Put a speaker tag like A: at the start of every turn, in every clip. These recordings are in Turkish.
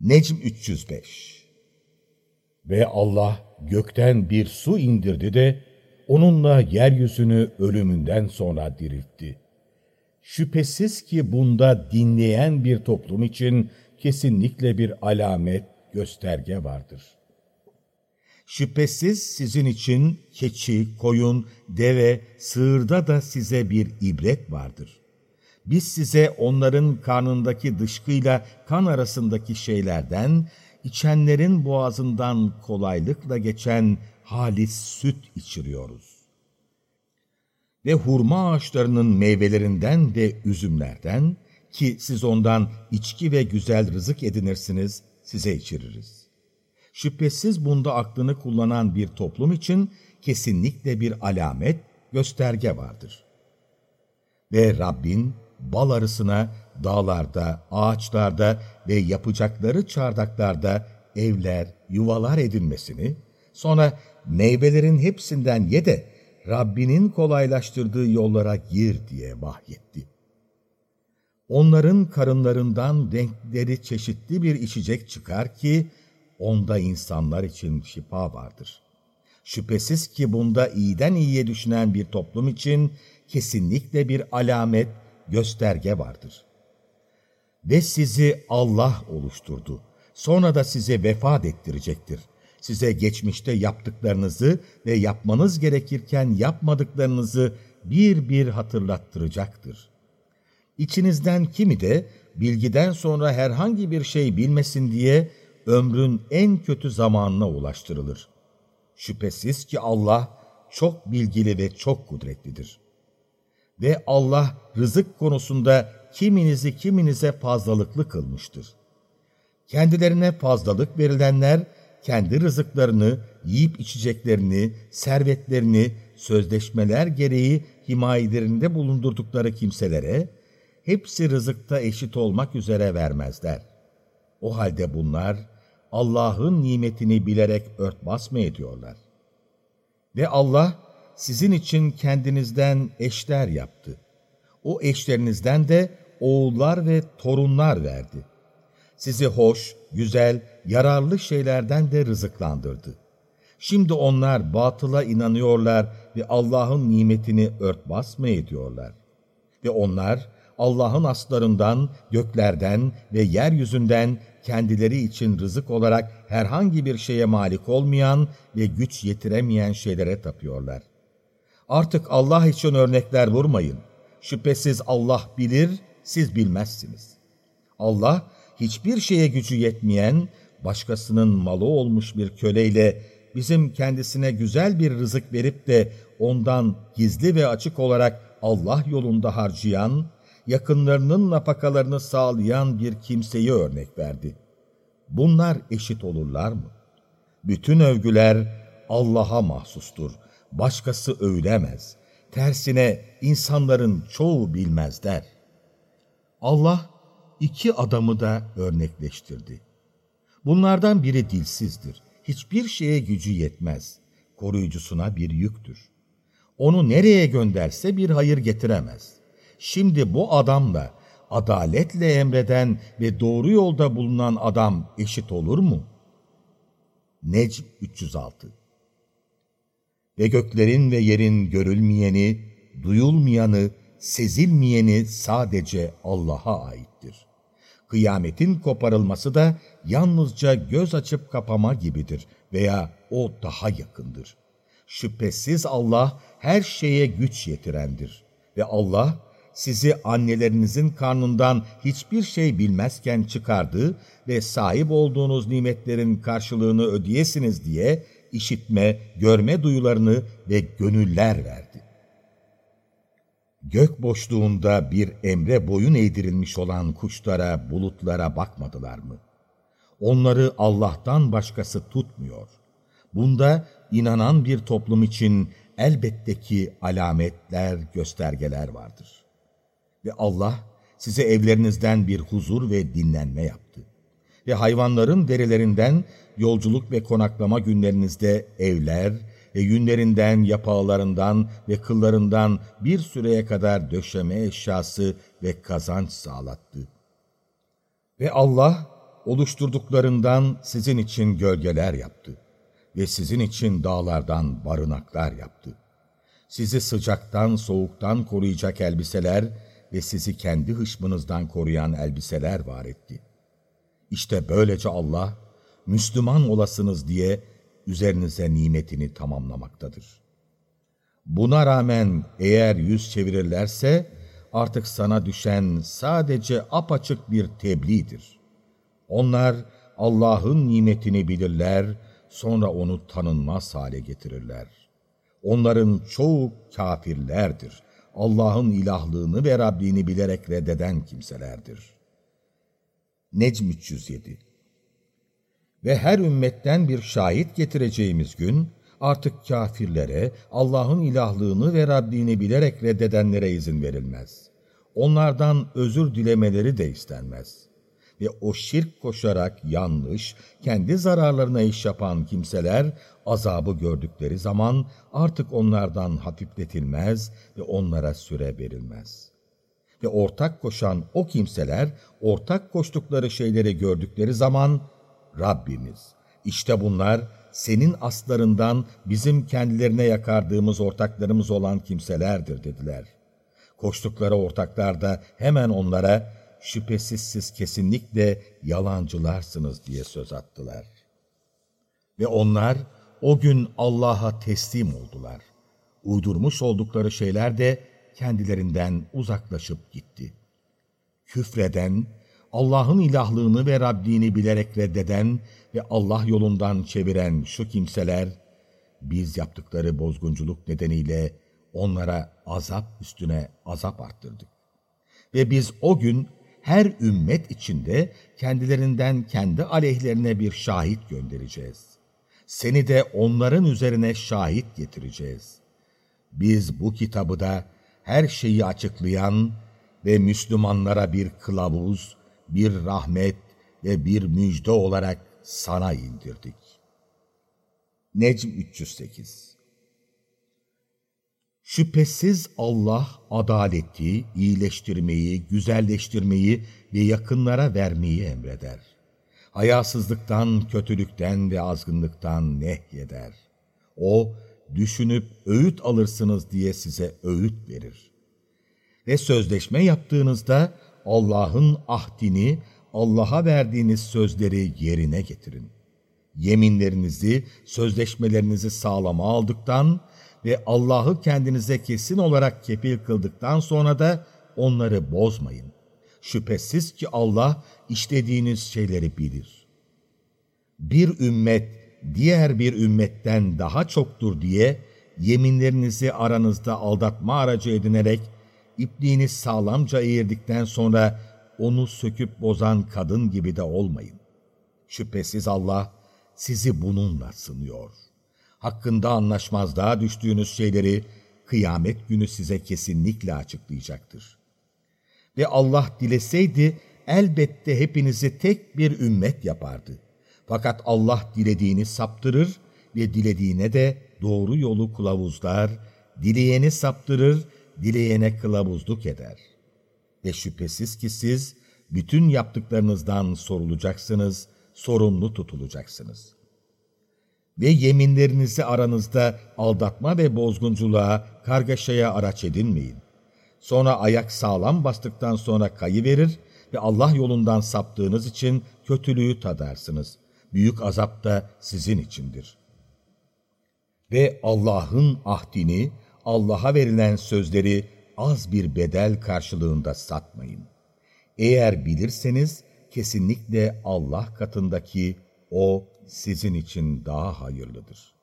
A: Necm 305 Ve Allah gökten bir su indirdi de onunla yeryüzünü ölümünden sonra diriltti. Şüphesiz ki bunda dinleyen bir toplum için kesinlikle bir alamet, gösterge vardır. Şüphesiz sizin için keçi, koyun, deve, sığırda da size bir ibret vardır. Biz size onların karnındaki dışkıyla kan arasındaki şeylerden, içenlerin boğazından kolaylıkla geçen halis süt içiriyoruz. Ve hurma ağaçlarının meyvelerinden ve üzümlerden ki siz ondan içki ve güzel rızık edinirsiniz, size içiririz. Şüphesiz bunda aklını kullanan bir toplum için kesinlikle bir alamet, gösterge vardır. Ve Rabbin bal arısına dağlarda, ağaçlarda ve yapacakları çardaklarda evler, yuvalar edinmesini, sonra meyvelerin hepsinden ye de Rabbinin kolaylaştırdığı yollara gir diye vahyetti. Onların karınlarından renkleri çeşitli bir içecek çıkar ki, onda insanlar için şifa vardır. Şüphesiz ki bunda iyiden iyiye düşünen bir toplum için kesinlikle bir alamet, gösterge vardır. Ve sizi Allah oluşturdu. Sonra da size vefat ettirecektir. Size geçmişte yaptıklarınızı ve yapmanız gerekirken yapmadıklarınızı bir bir hatırlattıracaktır. İçinizden kimi de bilgiden sonra herhangi bir şey bilmesin diye ömrün en kötü zamanına ulaştırılır. Şüphesiz ki Allah çok bilgili ve çok kudretlidir. Ve Allah rızık konusunda kiminizi kiminize fazlalıklı kılmıştır. Kendilerine fazlalık verilenler, kendi rızıklarını, yiyip içeceklerini, servetlerini, sözleşmeler gereği himayelerinde bulundurdukları kimselere, hepsi rızıkta eşit olmak üzere vermezler. O halde bunlar, Allah'ın nimetini bilerek örtbas mı ediyorlar? Ve Allah, sizin için kendinizden eşler yaptı. O eşlerinizden de oğullar ve torunlar verdi. Sizi hoş, güzel, yararlı şeylerden de rızıklandırdı. Şimdi onlar batıla inanıyorlar ve Allah'ın nimetini örtbas mı ediyorlar? Ve onlar Allah'ın aslarından, göklerden ve yeryüzünden kendileri için rızık olarak herhangi bir şeye malik olmayan ve güç yetiremeyen şeylere tapıyorlar. Artık Allah için örnekler vurmayın. Şüphesiz Allah bilir, siz bilmezsiniz. Allah hiçbir şeye gücü yetmeyen, başkasının malı olmuş bir köleyle bizim kendisine güzel bir rızık verip de ondan gizli ve açık olarak Allah yolunda harcayan, yakınlarının napakalarını sağlayan bir kimseyi örnek verdi. Bunlar eşit olurlar mı? Bütün övgüler Allah'a mahsustur. Başkası öylemez. Tersine insanların çoğu bilmezler. Allah iki adamı da örnekleştirdi. Bunlardan biri dilsizdir. Hiçbir şeye gücü yetmez. Koruyucusuna bir yüktür. Onu nereye gönderse bir hayır getiremez. Şimdi bu adamla adaletle emreden ve doğru yolda bulunan adam eşit olur mu? Necm 306 Ve göklerin ve yerin görülmeyeni, duyulmayanı, sezilmeyeni sadece Allah'a aittir. Kıyametin koparılması da yalnızca göz açıp kapama gibidir veya o daha yakındır. Şüphesiz Allah her şeye güç yetirendir ve Allah sizi annelerinizin karnından hiçbir şey bilmezken çıkardı ve sahip olduğunuz nimetlerin karşılığını ödeyesiniz diye işitme, görme duyularını ve gönüller verdi. Gök boşluğunda bir emre boyun eğdirilmiş olan kuşlara, bulutlara bakmadılar mı? Onları Allah'tan başkası tutmuyor. Bunda inanan bir toplum için elbette ki alametler, göstergeler vardır. Ve Allah size evlerinizden bir huzur ve dinlenme yaptı. Ve hayvanların derilerinden yolculuk ve konaklama günlerinizde evler ve yünlerinden, yapağlarından ve kıllarından bir süreye kadar döşeme eşyası ve kazanç sağlattı. Ve Allah oluşturduklarından sizin için gölgeler yaptı ve sizin için dağlardan barınaklar yaptı. Sizi sıcaktan, soğuktan koruyacak elbiseler ve sizi kendi hışmınızdan koruyan elbiseler var etti. İşte böylece Allah, Müslüman olasınız diye üzerinize nimetini tamamlamaktadır. Buna rağmen eğer yüz çevirirlerse, artık sana düşen sadece apaçık bir tebliğdir. Onlar Allah'ın nimetini bilirler, sonra onu tanınmaz hale getirirler. Onların çoğu kafirlerdir. Allah'ın ilahlığını ve Rabbini bilerek reddeden kimselerdir. Necm 307 Ve her ümmetten bir şahit getireceğimiz gün, artık kafirlere, Allah'ın ilahlığını ve Rabbini bilerek reddedenlere izin verilmez. Onlardan özür dilemeleri de istenmez. Ve o şirk koşarak yanlış, kendi zararlarına iş yapan kimseler, azabı gördükleri zaman artık onlardan hafifletilmez ve onlara süre verilmez. Ve ortak koşan o kimseler, ortak koştukları şeyleri gördükleri zaman, Rabbimiz, işte bunlar, senin aslarından bizim kendilerine yakardığımız ortaklarımız olan kimselerdir dediler. Koştukları ortaklar da hemen onlara şüphesiz siz kesinlikle yalancılarsınız diye söz attılar. Ve onlar o gün Allah'a teslim oldular. Uydurmuş oldukları şeyler de kendilerinden uzaklaşıp gitti. Küfreden, Allah'ın ilahlığını ve Rabbini bilerek reddeden ve Allah yolundan çeviren şu kimseler, biz yaptıkları bozgunculuk nedeniyle onlara azap üstüne azap arttırdık. Ve biz o gün her ümmet içinde kendilerinden kendi aleyhlerine bir şahit göndereceğiz. Seni de onların üzerine şahit getireceğiz. Biz bu kitabı da her şeyi açıklayan ve Müslümanlara bir kılavuz, bir rahmet ve bir müjde olarak sana indirdik. Necm 308 Şüphesiz Allah adaleti, iyileştirmeyi, güzelleştirmeyi ve yakınlara vermeyi emreder. Hayasızlıktan, kötülükten ve azgınlıktan nehyeder. O, düşünüp öğüt alırsınız diye size öğüt verir. Ve sözleşme yaptığınızda Allah'ın ahdini, Allah'a verdiğiniz sözleri yerine getirin. Yeminlerinizi, sözleşmelerinizi sağlama aldıktan ve Allah'ı kendinize kesin olarak kefil kıldıktan sonra da onları bozmayın. Şüphesiz ki Allah işlediğiniz şeyleri bilir. Bir ümmet diğer bir ümmetten daha çoktur diye yeminlerinizi aranızda aldatma aracı edinerek ipliğini sağlamca eğirdikten sonra onu söküp bozan kadın gibi de olmayın. Şüphesiz Allah sizi bununla sınıyor. Hakkında anlaşmazlığa düştüğünüz şeyleri kıyamet günü size kesinlikle açıklayacaktır. Ve Allah dileseydi elbette hepinizi tek bir ümmet yapardı. Fakat Allah dilediğini saptırır ve dilediğine de doğru yolu kılavuzlar, dileyeni saptırır, dileyene kılavuzluk eder. Ve şüphesiz ki siz bütün yaptıklarınızdan sorulacaksınız, sorumlu tutulacaksınız. Ve yeminlerinizi aranızda aldatma ve bozgunculuğa, kargaşaya araç edinmeyin. Sonra ayak sağlam bastıktan sonra kayı verir ve Allah yolundan saptığınız için kötülüğü tadarsınız. Büyük azap da sizin içindir. Ve Allah'ın ahdini, Allah'a verilen sözleri az bir bedel karşılığında satmayın. Eğer bilirseniz kesinlikle Allah katındaki o sizin için daha hayırlıdır.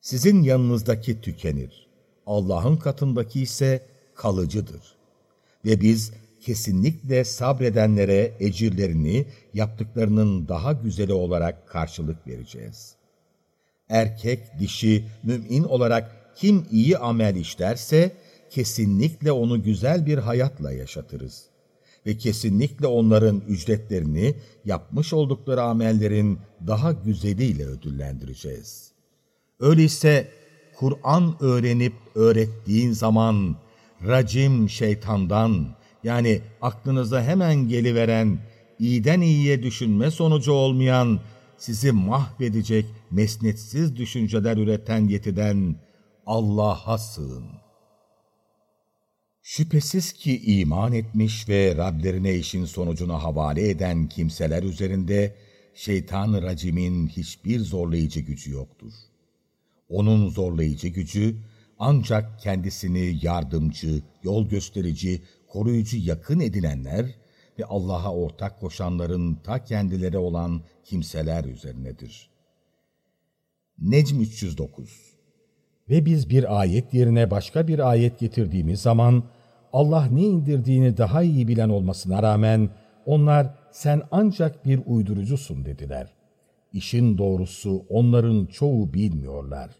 A: Sizin yanınızdaki tükenir, Allah'ın katındaki ise kalıcıdır. Ve biz kesinlikle sabredenlere ecirlerini yaptıklarının daha güzeli olarak karşılık vereceğiz. Erkek, dişi, mümin olarak kim iyi amel işlerse, kesinlikle onu güzel bir hayatla yaşatırız. Ve kesinlikle onların ücretlerini yapmış oldukları amellerin daha güzeliyle ödüllendireceğiz. Öyleyse Kur'an öğrenip öğrettiğin zaman racim şeytandan yani aklınıza hemen geliveren iyiden iyiye düşünme sonucu olmayan, sizi mahvedecek mesnetsiz düşünceler üreten yetiden Allah'a sığın. Şüphesiz ki iman etmiş ve Rablerine işin sonucunu havale eden kimseler üzerinde şeytan racimin hiçbir zorlayıcı gücü yoktur. Onun zorlayıcı gücü ancak kendisini yardımcı, yol gösterici, koruyucu yakın edinenler ve Allah'a ortak koşanların ta kendileri olan kimseler üzerinedir. Necm 309
B: Ve biz bir ayet yerine başka bir ayet getirdiğimiz zaman, Allah ne indirdiğini daha iyi bilen olmasına rağmen, onlar sen ancak bir uydurucusun dediler. İşin doğrusu onların çoğu bilmiyorlar.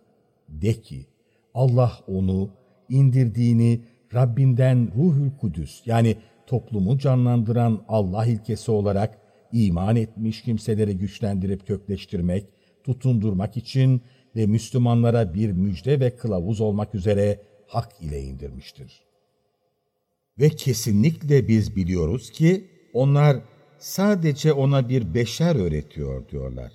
B: De ki, Allah onu, indirdiğini Rabbinden Ruhül Kudüs yani toplumu canlandıran Allah ilkesi olarak iman etmiş kimseleri güçlendirip kökleştirmek, tutundurmak için ve Müslümanlara bir müjde ve kılavuz olmak üzere hak ile indirmiştir.
A: Ve kesinlikle biz biliyoruz ki onlar sadece ona bir beşer öğretiyor diyorlar.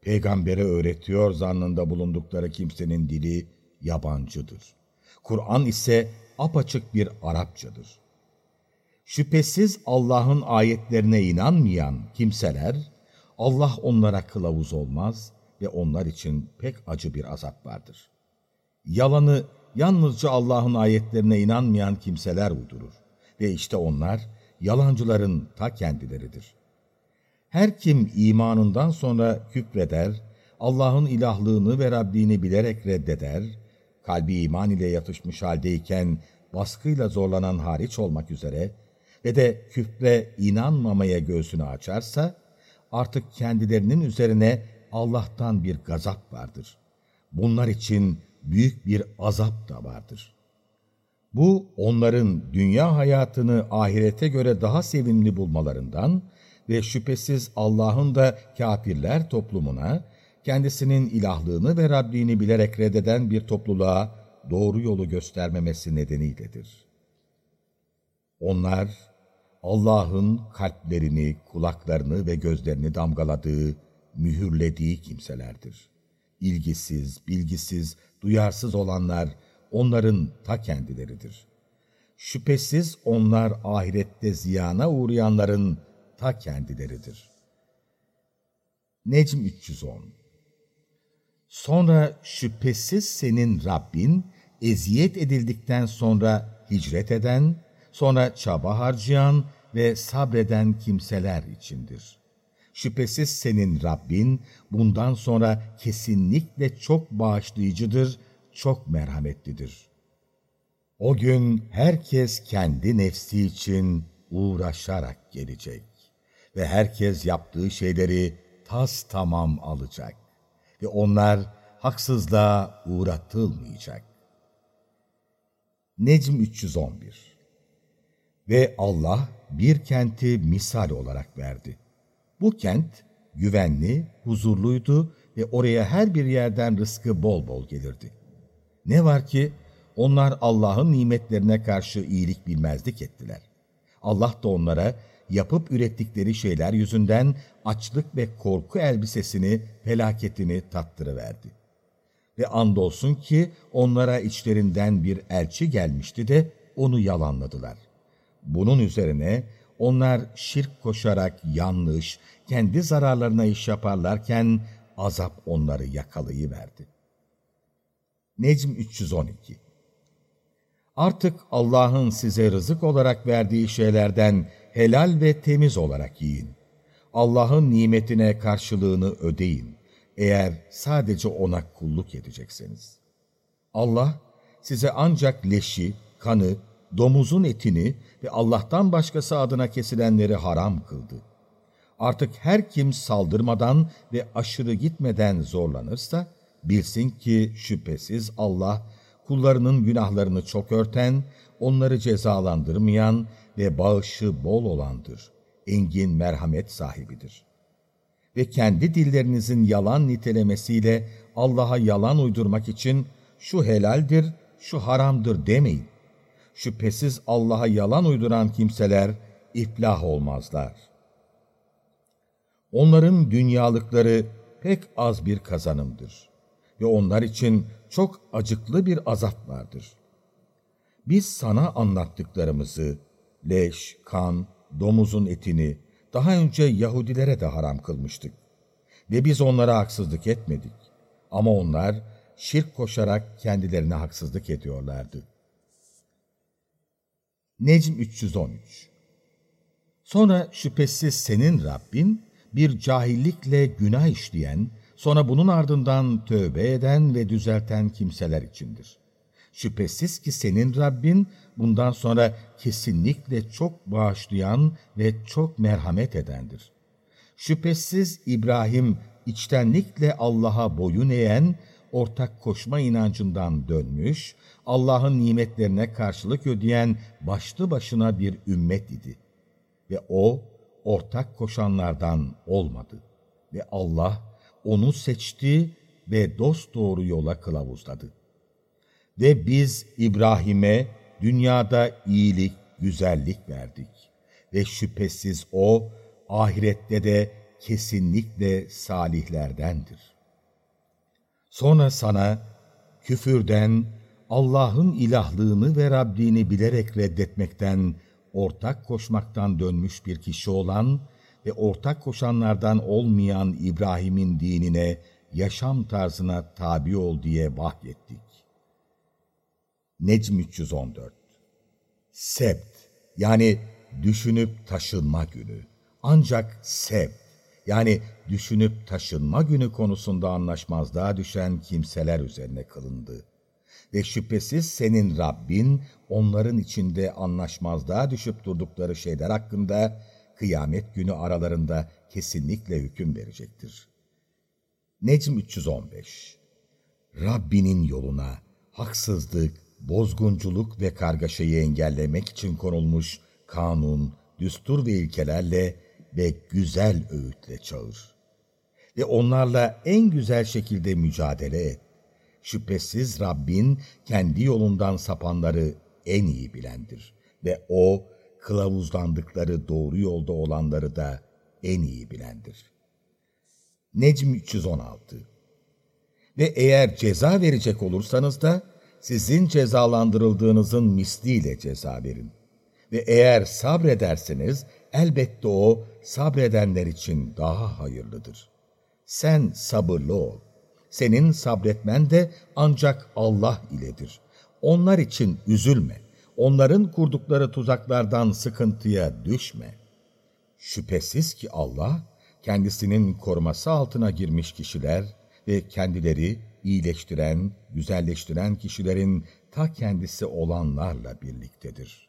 A: Peygambere öğretiyor zannında bulundukları kimsenin dili yabancıdır. Kur'an ise apaçık bir Arapçadır. Şüphesiz Allah'ın ayetlerine inanmayan kimseler, Allah onlara kılavuz olmaz ve onlar için pek acı bir azap vardır. Yalanı yalnızca Allah'ın ayetlerine inanmayan kimseler uydurur ve işte onlar yalancıların ta kendileridir. Her kim imanından sonra küfreder, Allah'ın ilahlığını ve Rabbini bilerek reddeder, kalbi iman ile yatışmış haldeyken baskıyla zorlanan hariç olmak üzere ve de küfre inanmamaya göğsünü açarsa, artık kendilerinin üzerine Allah'tan bir gazap vardır. Bunlar için büyük bir azap da vardır. Bu, onların dünya hayatını ahirete göre daha sevimli bulmalarından ve şüphesiz Allah'ın da kafirler toplumuna, kendisinin ilahlığını ve Rabbini bilerek reddeden bir topluluğa doğru yolu göstermemesi nedeniyledir. Onlar, Allah'ın kalplerini, kulaklarını ve gözlerini damgaladığı, mühürlediği kimselerdir. İlgisiz, bilgisiz, duyarsız olanlar onların ta kendileridir. Şüphesiz onlar ahirette ziyana uğrayanların ta kendileridir. Necm 310 Sonra şüphesiz senin Rabbin, eziyet edildikten sonra hicret eden, sonra çaba harcayan ve sabreden kimseler içindir. Şüphesiz senin Rabbin bundan sonra kesinlikle çok bağışlayıcıdır, çok merhametlidir. O gün herkes kendi nefsi için uğraşarak gelecek ve herkes yaptığı şeyleri tas tamam alacak ve onlar haksızlığa uğratılmayacak. Necm 311 Ve Allah bir kenti misal olarak verdi. Bu kent güvenli, huzurluydu ve oraya her bir yerden rızkı bol bol gelirdi. Ne var ki onlar Allah'ın nimetlerine karşı iyilik bilmezlik ettiler. Allah da onlara yapıp ürettikleri şeyler yüzünden açlık ve korku elbisesini, felaketini tattırıverdi. Ve andolsun ki onlara içlerinden bir elçi gelmişti de onu yalanladılar. Bunun üzerine onlar şirk koşarak yanlış, kendi zararlarına iş yaparlarken azap onları yakalayıverdi. Necm 312 Artık Allah'ın size rızık olarak verdiği şeylerden helal ve temiz olarak yiyin. Allah'ın nimetine karşılığını ödeyin. Eğer sadece O'na kulluk edecekseniz. Allah size ancak leşi, kanı, domuzun etini ve Allah'tan başkası adına kesilenleri haram kıldı. Artık her kim saldırmadan ve aşırı gitmeden zorlanırsa, bilsin ki şüphesiz Allah, kullarının günahlarını çok örten, onları cezalandırmayan ve bağışı bol olandır. Engin merhamet sahibidir. Ve kendi dillerinizin yalan nitelemesiyle Allah'a yalan uydurmak için şu helaldir, şu haramdır demeyin. Şüphesiz Allah'a yalan uyduran kimseler iflah olmazlar. Onların dünyalıkları pek az bir kazanımdır ve onlar için çok acıklı bir azap vardır. Biz sana anlattıklarımızı, leş, kan, domuzun etini daha önce Yahudilere de haram kılmıştık. Ve biz onlara haksızlık etmedik. Ama onlar şirk koşarak kendilerine haksızlık ediyorlardı. Necm 313 Sonra şüphesiz senin Rabbin bir cahillikle günah işleyen, sonra bunun ardından tövbe eden ve düzelten kimseler içindir. Şüphesiz ki senin Rabbin bundan sonra kesinlikle çok bağışlayan ve çok merhamet edendir. Şüphesiz İbrahim içtenlikle Allah'a boyun eğen, ortak koşma inancından dönmüş, Allah'ın nimetlerine karşılık ödeyen başlı başına bir ümmet idi. Ve o, ortak koşanlardan olmadı. Ve Allah onu seçti ve dost doğru yola kılavuzladı. Ve biz İbrahim'e dünyada iyilik, güzellik verdik. Ve şüphesiz o, ahirette de kesinlikle salihlerdendir. Sonra sana küfürden, Allah'ın ilahlığını ve Rabbini bilerek reddetmekten, ortak koşmaktan dönmüş bir kişi olan ve ortak koşanlardan olmayan İbrahim'in dinine, yaşam tarzına tabi ol diye vahyettik. Necm 314 Sebt yani düşünüp taşınma günü. Ancak sebt yani düşünüp taşınma günü konusunda anlaşmazlığa düşen kimseler üzerine kılındı. Ve şüphesiz senin Rabbin onların içinde anlaşmazlığa düşüp durdukları şeyler hakkında kıyamet günü aralarında kesinlikle hüküm verecektir. Necm 315 Rabbinin yoluna haksızlık, bozgunculuk ve kargaşayı engellemek için konulmuş kanun, düstur ve ilkelerle ve güzel öğütle çağır. Ve onlarla en güzel şekilde mücadele et. Şüphesiz Rabbin kendi yolundan sapanları en iyi bilendir. Ve O, kılavuzlandıkları doğru yolda olanları da en iyi bilendir. Necm 316 Ve eğer ceza verecek olursanız da, sizin cezalandırıldığınızın misliyle ceza verin. Ve eğer sabrederseniz, elbette o sabredenler için daha hayırlıdır. Sen sabırlı ol. Senin sabretmen de ancak Allah iledir. Onlar için üzülme. Onların kurdukları tuzaklardan sıkıntıya düşme. Şüphesiz ki Allah, kendisinin koruması altına girmiş kişiler ve kendileri iyileştiren, güzelleştiren kişilerin ta kendisi olanlarla birliktedir.''